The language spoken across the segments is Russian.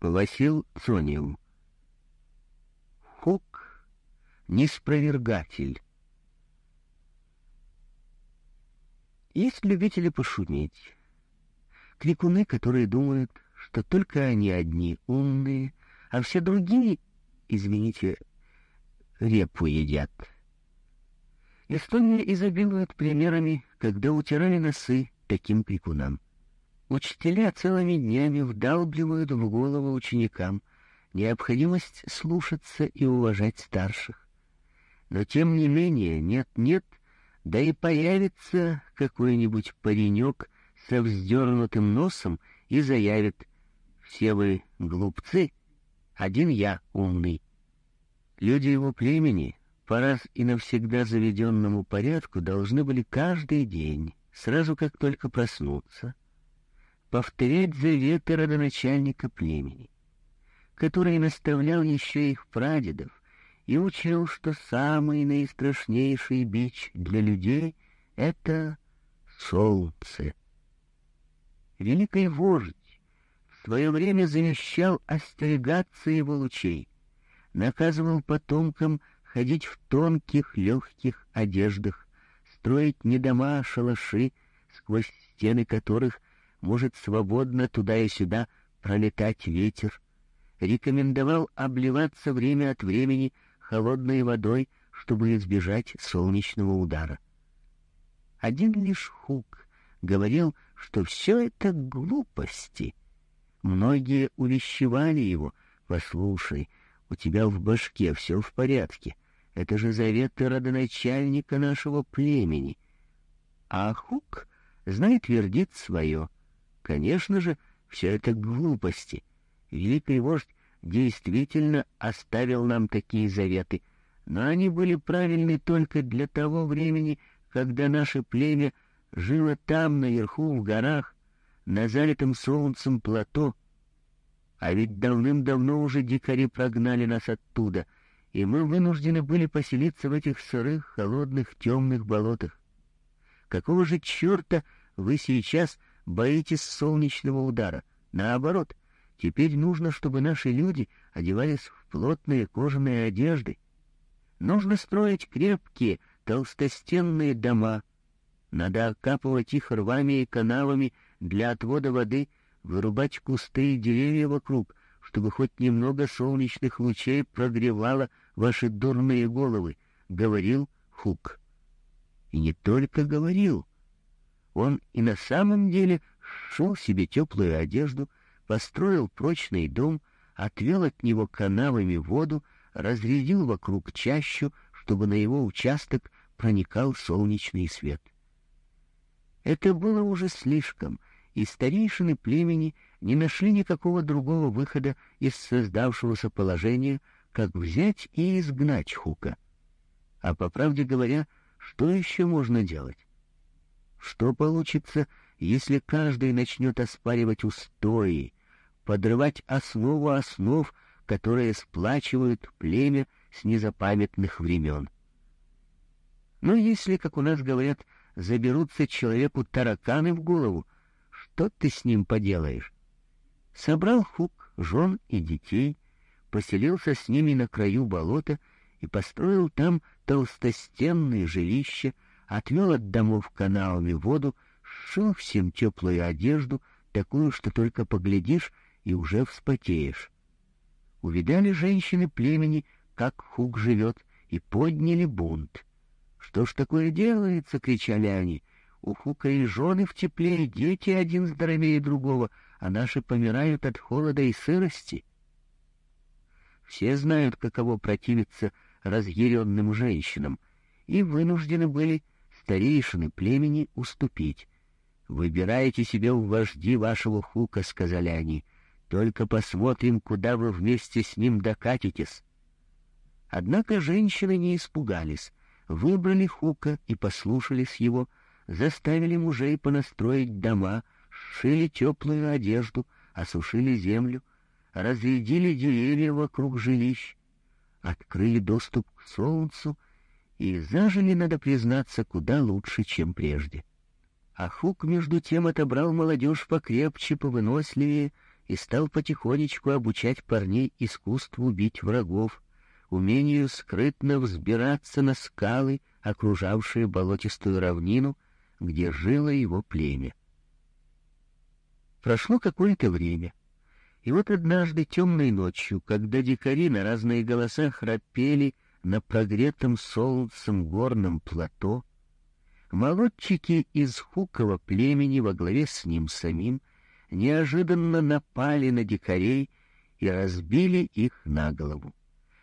Васил Цонил. Хук — неспровергатель. Есть любители пошуметь. Крикуны, которые думают, что только они одни умные, а все другие, извините, репу едят. Эстония изобилует примерами, когда утирали носы таким крикунам. Учителя целыми днями вдалбливают в голову ученикам необходимость слушаться и уважать старших. Но тем не менее, нет-нет, да и появится какой-нибудь паренек со вздернутым носом и заявит «Все вы глупцы, один я умный». Люди его племени по раз и навсегда заведенному порядку должны были каждый день, сразу как только проснуться, повторять заветы родоначальника племени, который наставлял еще их прадедов и учил, что самый наистрашнейший бич для людей — это солнце. Великий вождь в свое время завещал остерегаться его лучей, наказывал потомкам ходить в тонких легких одеждах, строить не дома, а шалаши, сквозь стены которых может свободно туда и сюда пролетать ветер, рекомендовал обливаться время от времени холодной водой, чтобы избежать солнечного удара. Один лишь Хук говорил, что все это глупости. Многие увещевали его, «Послушай, у тебя в башке все в порядке, это же заветы родоначальника нашего племени». А Хук, знает, твердит свое — Конечно же, все это глупости. Великий вождь действительно оставил нам такие заветы, но они были правильны только для того времени, когда наше племя жило там, наверху, в горах, на залитом солнцем плато. А ведь давным-давно уже дикари прогнали нас оттуда, и мы вынуждены были поселиться в этих сырых, холодных, темных болотах. Какого же черта вы сейчас боитесь солнечного удара. Наоборот, теперь нужно, чтобы наши люди одевались в плотные кожаные одежды. Нужно строить крепкие, толстостенные дома. Надо окапывать их рвами и канавами для отвода воды, вырубать кусты и деревья вокруг, чтобы хоть немного солнечных лучей прогревало ваши дурные головы, — говорил Хук. И не только говорил, он и на самом деле шел себе теплую одежду, построил прочный дом, отвел от него канавами воду, разрядил вокруг чащу, чтобы на его участок проникал солнечный свет. Это было уже слишком, и старейшины племени не нашли никакого другого выхода из создавшегося положения, как взять и изгнать Хука. А по правде говоря, что еще можно делать? Что получится, если каждый начнет оспаривать устои, подрывать основу основ, которые сплачивают племя с незапамятных времен? Но если, как у нас говорят, заберутся человеку тараканы в голову, что ты с ним поделаешь? Собрал Хук жен и детей, поселился с ними на краю болота и построил там толстостенные жилища, отвел от домов каналами воду, сшил всем теплую одежду, такую, что только поглядишь и уже вспотеешь. Увидали женщины племени, как Хук живет, и подняли бунт. «Что ж такое делается?» — кричали они. «У Хука и жены в тепле, и дети один здоровее другого, а наши помирают от холода и сырости». Все знают, каково противиться разъяренным женщинам, и вынуждены были старейшины племени уступить. «Выбирайте себе в вожди вашего хука», — сказали они. «Только посмотрим, куда вы вместе с ним докатитесь». Однако женщины не испугались, выбрали хука и послушались его, заставили мужей понастроить дома, сшили теплую одежду, осушили землю, разрядили деревья вокруг жилищ, открыли доступ к солнцу — и зажили, надо признаться, куда лучше, чем прежде. А Хук, между тем, отобрал молодежь покрепче, повыносливее и стал потихонечку обучать парней искусству бить врагов, умению скрытно взбираться на скалы, окружавшие болотистую равнину, где жило его племя. Прошло какое-то время, и вот однажды темной ночью, когда дикари на разные голоса храпели на прогретом солнцем горном плато, молодчики из Хукова племени во главе с ним самим неожиданно напали на дикарей и разбили их на голову.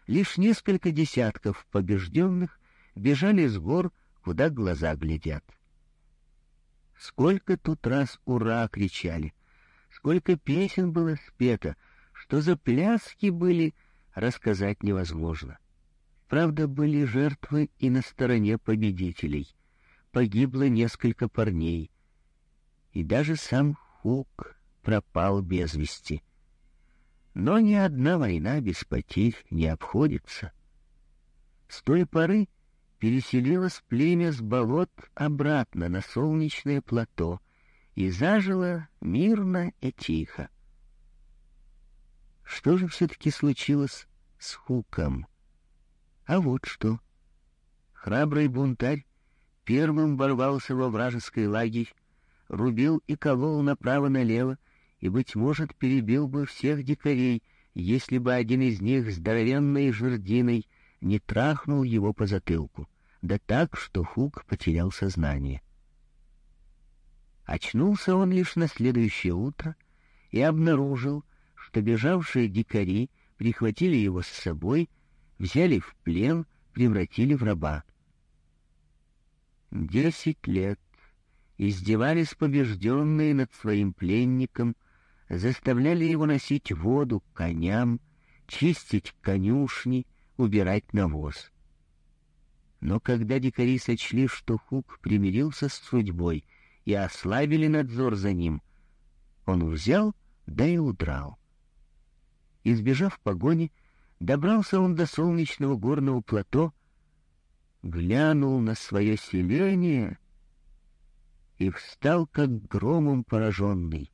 Лишь несколько десятков побежденных бежали с гор, куда глаза глядят. Сколько тут раз «Ура!» кричали, сколько песен было спето, что за пляски были, рассказать невозможно. Правда, были жертвы и на стороне победителей. Погибло несколько парней. И даже сам Хук пропал без вести. Но ни одна война без потерь не обходится. С той поры переселилось племя с болот обратно на солнечное плато и зажило мирно и тихо. Что же все-таки случилось с Хуком? А вот что. Храбрый бунтарь первым ворвался во вражеский лагерь, рубил и колол направо-налево, и, быть может, перебил бы всех дикарей, если бы один из них здоровенной жердиной не трахнул его по затылку, да так, что Хук потерял сознание. Очнулся он лишь на следующее утро и обнаружил, что бежавшие дикари прихватили его с собой, взяли в плен, превратили в раба. Десять лет издевались побежденные над своим пленником, заставляли его носить воду к коням, чистить конюшни, убирать навоз. Но когда дикари сочли, что Хук примирился с судьбой и ослабили надзор за ним, он взял, да и удрал. Избежав погони, добрался он до солнечного горного плато, глянул на свое селение и встал, как громом пораженный.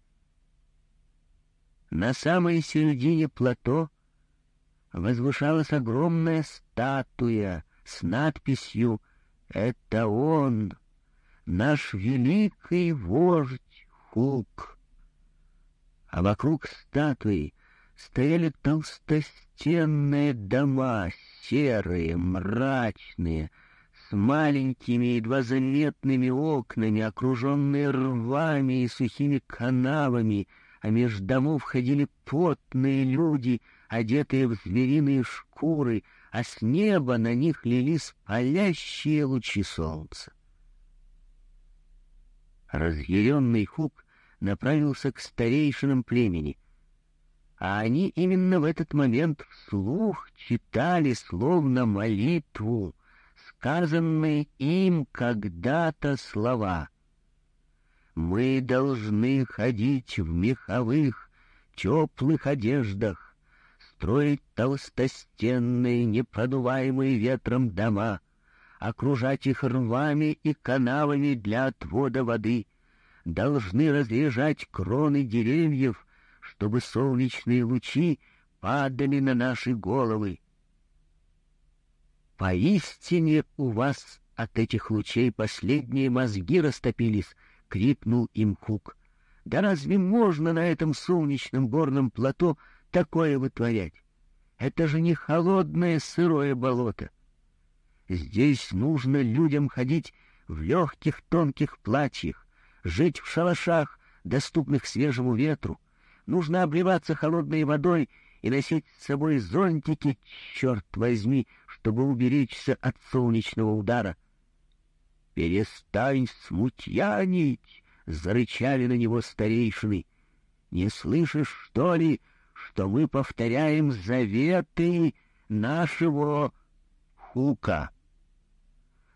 На самой середине плато возвышалась огромная статуя с надписью «Это он, наш великий вождь Хук». А вокруг статуи стояли толстостенные дома, серые, мрачные, с маленькими, едва заметными окнами, окруженные рвами и сухими канавами — а меж домов ходили потные люди, одетые в звериные шкуры, а с неба на них лились палящие лучи солнца. Разъяренный Хук направился к старейшинам племени, а они именно в этот момент вслух читали словно молитву, сказанные им когда-то слова — мы должны ходить в меховых, теплых одеждах, строить толстостенные, непродуваемые ветром дома, окружать их рвами и канавами для отвода воды, должны разрежать кроны деревьев, чтобы солнечные лучи падали на наши головы. Поистине у вас от этих лучей последние мозги растопились, крикнул им Хук. Да разве можно на этом солнечном горном плато такое вытворять? Это же не холодное сырое болото. Здесь нужно людям ходить в легких тонких платьях, жить в шалашах, доступных свежему ветру. Нужно обливаться холодной водой и носить с собой зонтики, черт возьми, чтобы уберечься от солнечного удара. «Перестань смутьянить!» — зарычали на него старейшины. «Не слышишь, что ли, что мы повторяем заветы нашего Хука?»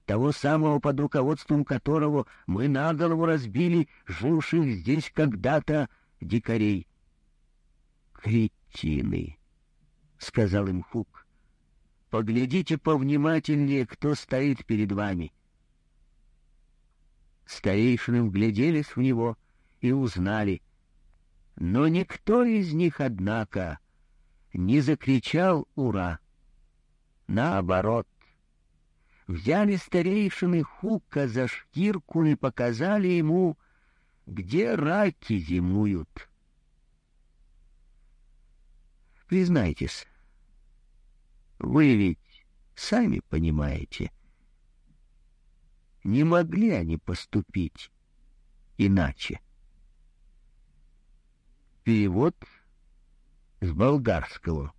того самого, под руководством которого мы на голову разбили живших здесь когда-то дикарей. «Кретины!» — сказал им Хук. «Поглядите повнимательнее, кто стоит перед вами. Старейшины вгляделись в него и узнали. Но никто из них, однако, не закричал «Ура!». Наоборот, взяли старейшины Хука за шкирку и показали ему, где раки зимуют. Признайтесь, вы ведь сами понимаете, не могли они поступить иначе. Перевод с болгарского.